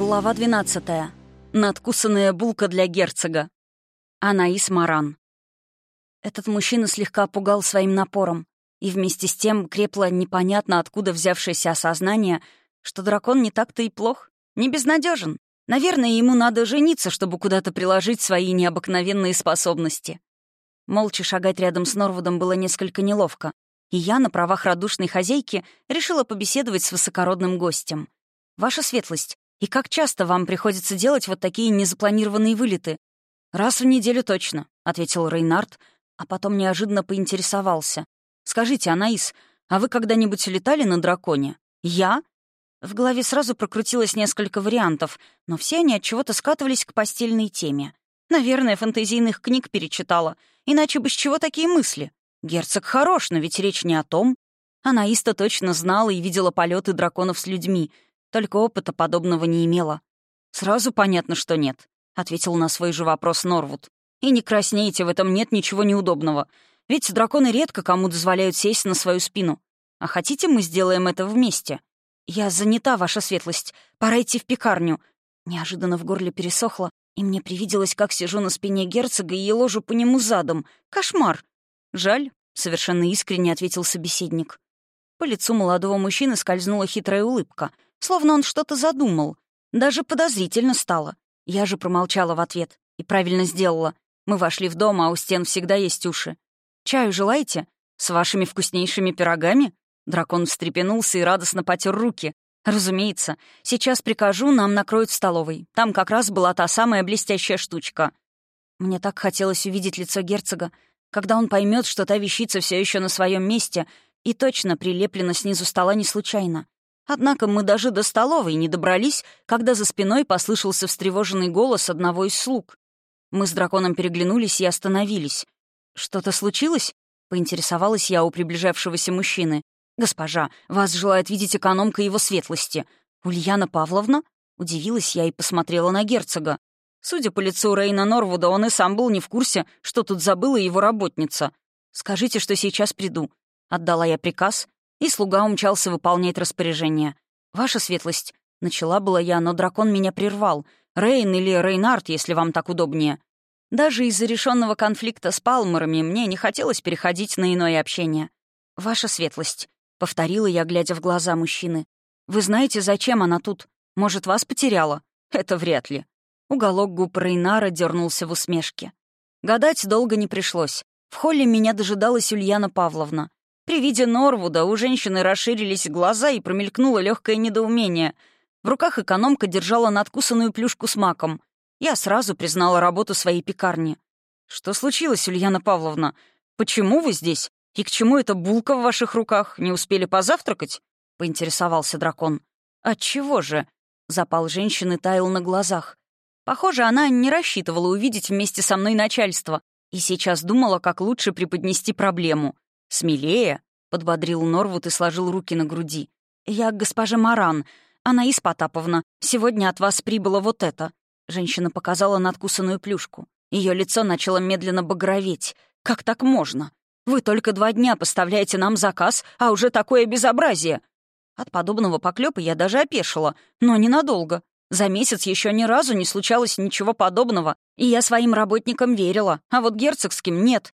Глава 12. Надкусанная булка для герцога. Анаис Маран. Этот мужчина слегка пугал своим напором, и вместе с тем крепло непонятно откуда взявшееся осознание, что дракон не так-то и плох, не безнадежен. Наверное, ему надо жениться, чтобы куда-то приложить свои необыкновенные способности. Молча шагать рядом с Норвудом было несколько неловко, и я на правах радушной хозяйки решила побеседовать с высокородным гостем. «Ваша светлость, и как часто вам приходится делать вот такие незапланированные вылеты? Раз в неделю точно, ответил Рейнард, а потом неожиданно поинтересовался. Скажите, Анаис, а вы когда-нибудь летали на драконе? Я? В голове сразу прокрутилось несколько вариантов, но все они от чего-то скатывались к постельной теме. Наверное, фэнтезийных книг перечитала, иначе бы с чего такие мысли? Герцог хорош, но ведь речь не о том. Анаиста точно знала и видела полеты драконов с людьми — только опыта подобного не имела. «Сразу понятно, что нет», — ответил на свой же вопрос Норвуд. «И не краснейте, в этом нет ничего неудобного. Ведь драконы редко кому дозволяют сесть на свою спину. А хотите, мы сделаем это вместе? Я занята, ваша светлость. Пора идти в пекарню». Неожиданно в горле пересохло, и мне привиделось, как сижу на спине герцога и ложу по нему задом. Кошмар! «Жаль», — совершенно искренне ответил собеседник. По лицу молодого мужчины скользнула хитрая улыбка — Словно он что-то задумал. Даже подозрительно стало. Я же промолчала в ответ. И правильно сделала. Мы вошли в дом, а у стен всегда есть уши. «Чаю желаете? С вашими вкуснейшими пирогами?» Дракон встрепенулся и радостно потер руки. «Разумеется. Сейчас прикажу, нам накроют в столовой. Там как раз была та самая блестящая штучка». Мне так хотелось увидеть лицо герцога, когда он поймет, что та вещица все еще на своем месте и точно прилеплена снизу стола не случайно. Однако мы даже до столовой не добрались, когда за спиной послышался встревоженный голос одного из слуг. Мы с драконом переглянулись и остановились. «Что-то случилось?» — поинтересовалась я у приближавшегося мужчины. «Госпожа, вас желает видеть экономка его светлости. Ульяна Павловна?» Удивилась я и посмотрела на герцога. Судя по лицу Рейна Норвуда, он и сам был не в курсе, что тут забыла его работница. «Скажите, что сейчас приду». Отдала я приказ, и слуга умчался выполнять распоряжение. «Ваша светлость», — начала была я, но дракон меня прервал. «Рейн или Рейнард, если вам так удобнее». Даже из-за решенного конфликта с Палмерами мне не хотелось переходить на иное общение. «Ваша светлость», — повторила я, глядя в глаза мужчины. «Вы знаете, зачем она тут? Может, вас потеряла?» «Это вряд ли». Уголок губ Рейнара дернулся в усмешке. Гадать долго не пришлось. В холле меня дожидалась Ульяна Павловна. При виде Норвуда у женщины расширились глаза и промелькнуло легкое недоумение. В руках экономка держала надкусанную плюшку с маком. Я сразу признала работу своей пекарни. «Что случилось, Ульяна Павловна? Почему вы здесь? И к чему эта булка в ваших руках? Не успели позавтракать?» — поинтересовался дракон. «Отчего же?» — запал женщины таял на глазах. Похоже, она не рассчитывала увидеть вместе со мной начальство и сейчас думала, как лучше преподнести проблему. «Смелее», — подбодрил Норвуд и сложил руки на груди. «Я госпожа Маран. Анаис Потаповна, сегодня от вас прибыло вот это». Женщина показала надкусанную плюшку. Ее лицо начало медленно багроветь. «Как так можно? Вы только два дня поставляете нам заказ, а уже такое безобразие!» От подобного поклёпа я даже опешила, но ненадолго. За месяц еще ни разу не случалось ничего подобного, и я своим работникам верила, а вот герцогским нет.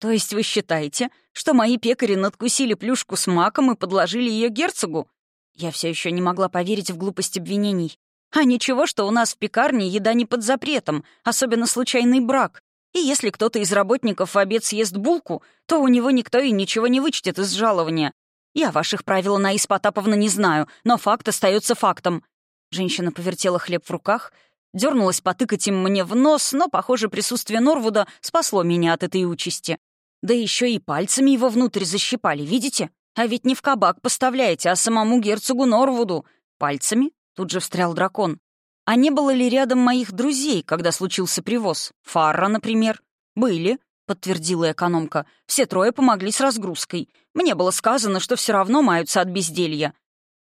«То есть вы считаете, что мои пекари надкусили плюшку с маком и подложили ее герцогу?» Я все еще не могла поверить в глупость обвинений. «А ничего, что у нас в пекарне еда не под запретом, особенно случайный брак. И если кто-то из работников в обед съест булку, то у него никто и ничего не вычтет из жалования. Я ваших правил, Наис Потаповна, не знаю, но факт остается фактом». Женщина повертела хлеб в руках, дернулась потыкать им мне в нос, но, похоже, присутствие Норвуда спасло меня от этой участи. Да еще и пальцами его внутрь защипали, видите? А ведь не в кабак поставляете, а самому герцогу Норвуду. Пальцами? Тут же встрял дракон. А не было ли рядом моих друзей, когда случился привоз? Фарра, например? Были, подтвердила экономка. Все трое помогли с разгрузкой. Мне было сказано, что все равно маются от безделья.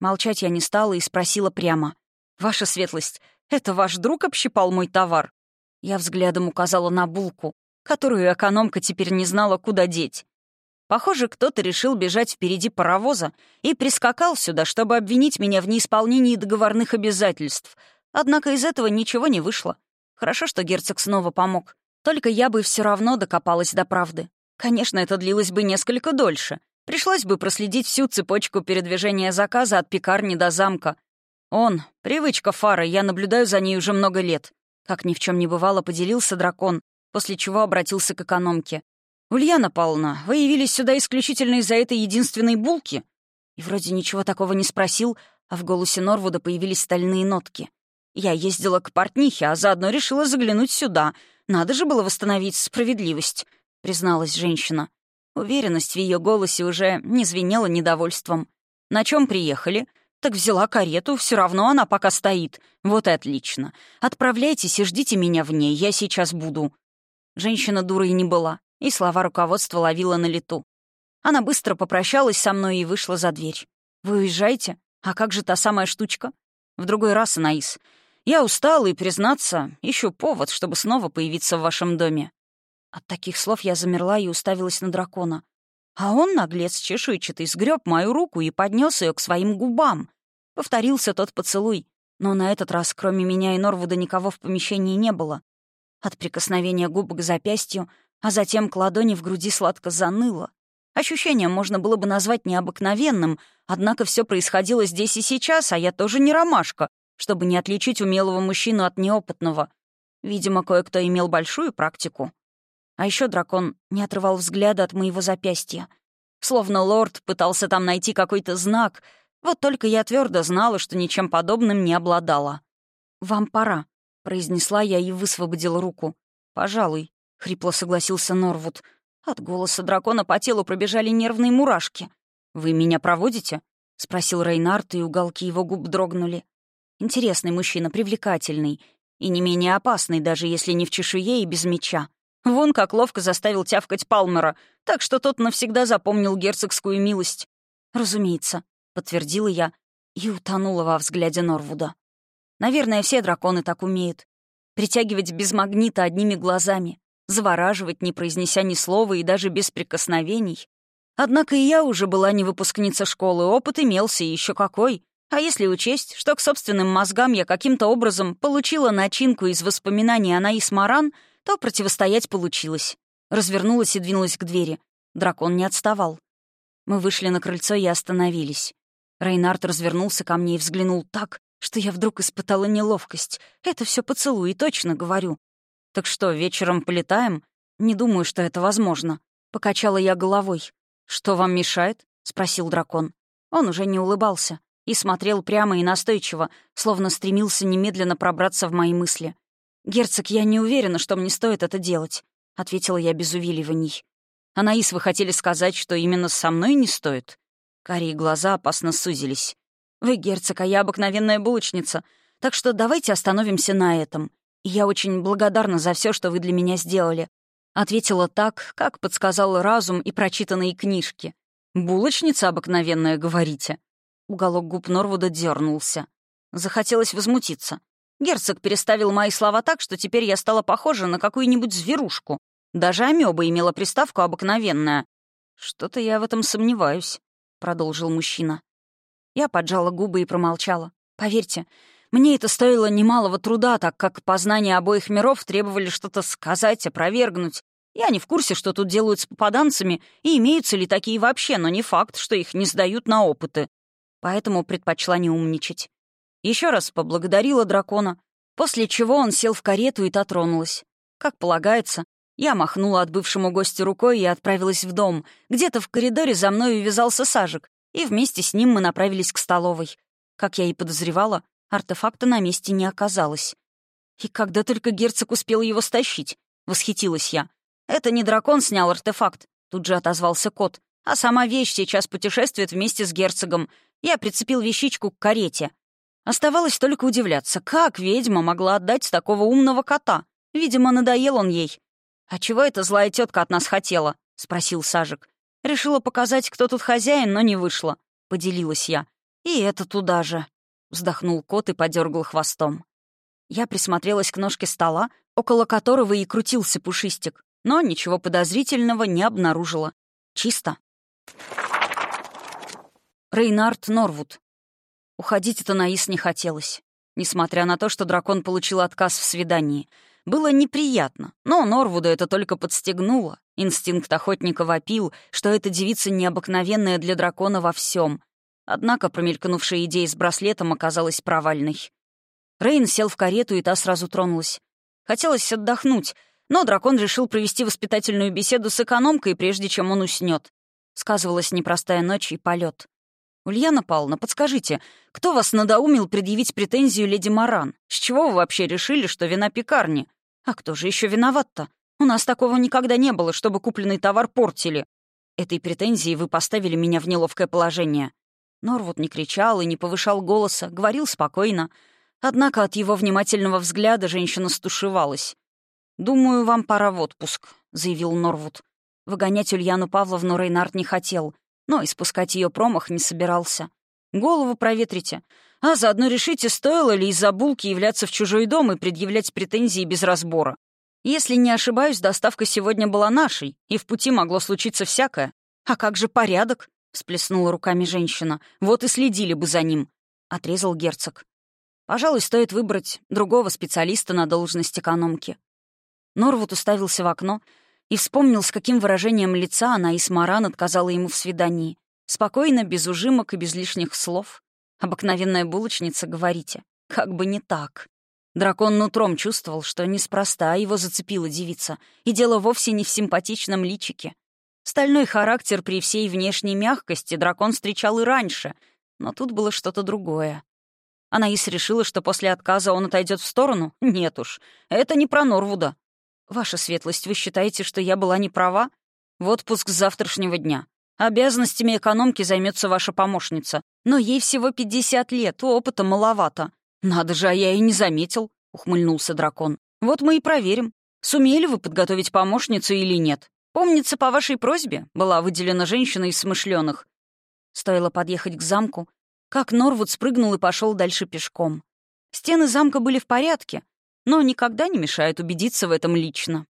Молчать я не стала и спросила прямо. «Ваша светлость, это ваш друг общипал мой товар?» Я взглядом указала на булку которую экономка теперь не знала, куда деть. Похоже, кто-то решил бежать впереди паровоза и прискакал сюда, чтобы обвинить меня в неисполнении договорных обязательств. Однако из этого ничего не вышло. Хорошо, что герцог снова помог. Только я бы все равно докопалась до правды. Конечно, это длилось бы несколько дольше. Пришлось бы проследить всю цепочку передвижения заказа от пекарни до замка. Он, привычка Фара, я наблюдаю за ней уже много лет. Как ни в чем не бывало, поделился дракон, после чего обратился к экономке. «Ульяна Павловна, вы явились сюда исключительно из-за этой единственной булки?» И вроде ничего такого не спросил, а в голосе Норвуда появились стальные нотки. «Я ездила к портнихе, а заодно решила заглянуть сюда. Надо же было восстановить справедливость», — призналась женщина. Уверенность в ее голосе уже не звенела недовольством. «На чем приехали?» «Так взяла карету, все равно она пока стоит. Вот и отлично. Отправляйтесь и ждите меня в ней, я сейчас буду». Женщина дурой не была, и слова руководства ловила на лету. Она быстро попрощалась со мной и вышла за дверь. «Вы уезжаете? А как же та самая штучка?» «В другой раз, Анаис. Я устала и, признаться, ищу повод, чтобы снова появиться в вашем доме». От таких слов я замерла и уставилась на дракона. А он, наглец чешуйчатый, сгреб мою руку и поднес ее к своим губам. Повторился тот поцелуй, но на этот раз, кроме меня и Норвуда, никого в помещении не было. От прикосновения губ к запястью, а затем к ладони в груди сладко заныло. Ощущение можно было бы назвать необыкновенным, однако все происходило здесь и сейчас, а я тоже не ромашка, чтобы не отличить умелого мужчину от неопытного. Видимо, кое-кто имел большую практику. А еще дракон не отрывал взгляда от моего запястья. Словно лорд пытался там найти какой-то знак, вот только я твердо знала, что ничем подобным не обладала. «Вам пора», — произнесла я и высвободила руку. «Пожалуй», — хрипло согласился Норвуд. От голоса дракона по телу пробежали нервные мурашки. «Вы меня проводите?» — спросил Рейнард, и уголки его губ дрогнули. Интересный мужчина, привлекательный. И не менее опасный, даже если не в чешуе и без меча. Вон как ловко заставил тявкать Палмера, так что тот навсегда запомнил герцогскую милость. «Разумеется», — подтвердила я и утонула во взгляде Норвуда. Наверное, все драконы так умеют. Притягивать без магнита одними глазами, завораживать, не произнеся ни слова и даже без прикосновений. Однако и я уже была не выпускница школы, опыт имелся и еще какой. А если учесть, что к собственным мозгам я каким-то образом получила начинку из воспоминаний Анаис Маран, то противостоять получилось. Развернулась и двинулась к двери. Дракон не отставал. Мы вышли на крыльцо и остановились. Рейнард развернулся ко мне и взглянул так, что я вдруг испытала неловкость. Это все поцелуй, точно говорю. «Так что, вечером полетаем?» «Не думаю, что это возможно». Покачала я головой. «Что вам мешает?» — спросил дракон. Он уже не улыбался и смотрел прямо и настойчиво, словно стремился немедленно пробраться в мои мысли. «Герцог, я не уверена, что мне стоит это делать», — ответила я без увиливаний. «Анаис, вы хотели сказать, что именно со мной не стоит?» Карие глаза опасно сузились. «Вы герцог, а я обыкновенная булочница, так что давайте остановимся на этом. я очень благодарна за все, что вы для меня сделали», — ответила так, как подсказал разум и прочитанные книжки. «Булочница обыкновенная, говорите?» Уголок губ Норвуда дернулся. Захотелось возмутиться. Герцог переставил мои слова так, что теперь я стала похожа на какую-нибудь зверушку. Даже амеба имела приставку обыкновенная. «Что-то я в этом сомневаюсь», — продолжил мужчина. Я поджала губы и промолчала. Поверьте, мне это стоило немалого труда, так как познания обоих миров требовали что-то сказать, опровергнуть. Я не в курсе, что тут делают с попаданцами, и имеются ли такие вообще, но не факт, что их не сдают на опыты поэтому предпочла не умничать. Еще раз поблагодарила дракона, после чего он сел в карету, и та тронулась. Как полагается, я махнула от бывшему гостю рукой и отправилась в дом. Где-то в коридоре за мной увязался Сажик, и вместе с ним мы направились к столовой. Как я и подозревала, артефакта на месте не оказалось. И когда только герцог успел его стащить, восхитилась я. Это не дракон снял артефакт, тут же отозвался кот, а сама вещь сейчас путешествует вместе с герцогом, я прицепил вещичку к карете. Оставалось только удивляться, как ведьма могла отдать такого умного кота. Видимо, надоел он ей. «А чего эта злая тетка от нас хотела?» — спросил Сажик. «Решила показать, кто тут хозяин, но не вышло», — поделилась я. «И это туда же», — вздохнул кот и подергал хвостом. Я присмотрелась к ножке стола, около которого и крутился пушистик, но ничего подозрительного не обнаружила. Чисто. Рейнард Норвуд. Уходить от Анаис не хотелось. несмотря на то, что дракон получил отказ в свидании. Было неприятно, но Норвуда это только подстегнуло. Инстинкт охотника вопил, что эта девица необыкновенная для дракона во всем. Однако промелькнувшая идея с браслетом оказалась провальной. Рейн сел в карету, и та сразу тронулась. Хотелось отдохнуть, но дракон решил провести воспитательную беседу с экономкой, прежде чем он уснет. Сказывалась непростая ночь и полет. «Ульяна Павловна, подскажите, кто вас надоумил предъявить претензию леди Маран? С чего вы вообще решили, что вина пекарни? А кто же еще виноват-то? У нас такого никогда не было, чтобы купленный товар портили. Этой претензией вы поставили меня в неловкое положение». Норвуд не кричал и не повышал голоса, говорил спокойно. Однако от его внимательного взгляда женщина стушевалась. «Думаю, вам пора в отпуск», — заявил Норвуд. Выгонять Ульяну Павловну Рейнард не хотел — но испускать ее промах не собирался. Голову проветрите, а заодно решите, стоило ли из-за булки являться в чужой дом и предъявлять претензии без разбора. Если не ошибаюсь, доставка сегодня была нашей, и в пути могло случиться всякое. А как же порядок? — всплеснула руками женщина. «Вот и следили бы за ним», — отрезал герцог. «Пожалуй, стоит выбрать другого специалиста на должность экономки». Норвуд уставился в окно и вспомнил, с каким выражением лица она и Смаран отказала ему в свидании. Спокойно, без ужимок и без лишних слов. Обыкновенная булочница, говорите. Как бы не так. Дракон нутром чувствовал, что неспроста его зацепила девица, и дело вовсе не в симпатичном личике. Стальной характер при всей внешней мягкости дракон встречал и раньше, но тут было что-то другое. Анаис решила, что после отказа он отойдет в сторону? Нет уж, это не про Норвуда. «Ваша светлость, вы считаете, что я была не права? В отпуск с завтрашнего дня. Обязанностями экономки займется ваша помощница. Но ей всего 50 лет, опыта маловато. Надо же, а я и не заметил», — ухмыльнулся дракон. «Вот мы и проверим, сумели вы подготовить помощницу или нет. Помнится, по вашей просьбе была выделена женщина из смышленых. Стоило подъехать к замку, как Норвуд спрыгнул и пошел дальше пешком. Стены замка были в порядке, но никогда не мешает убедиться в этом лично.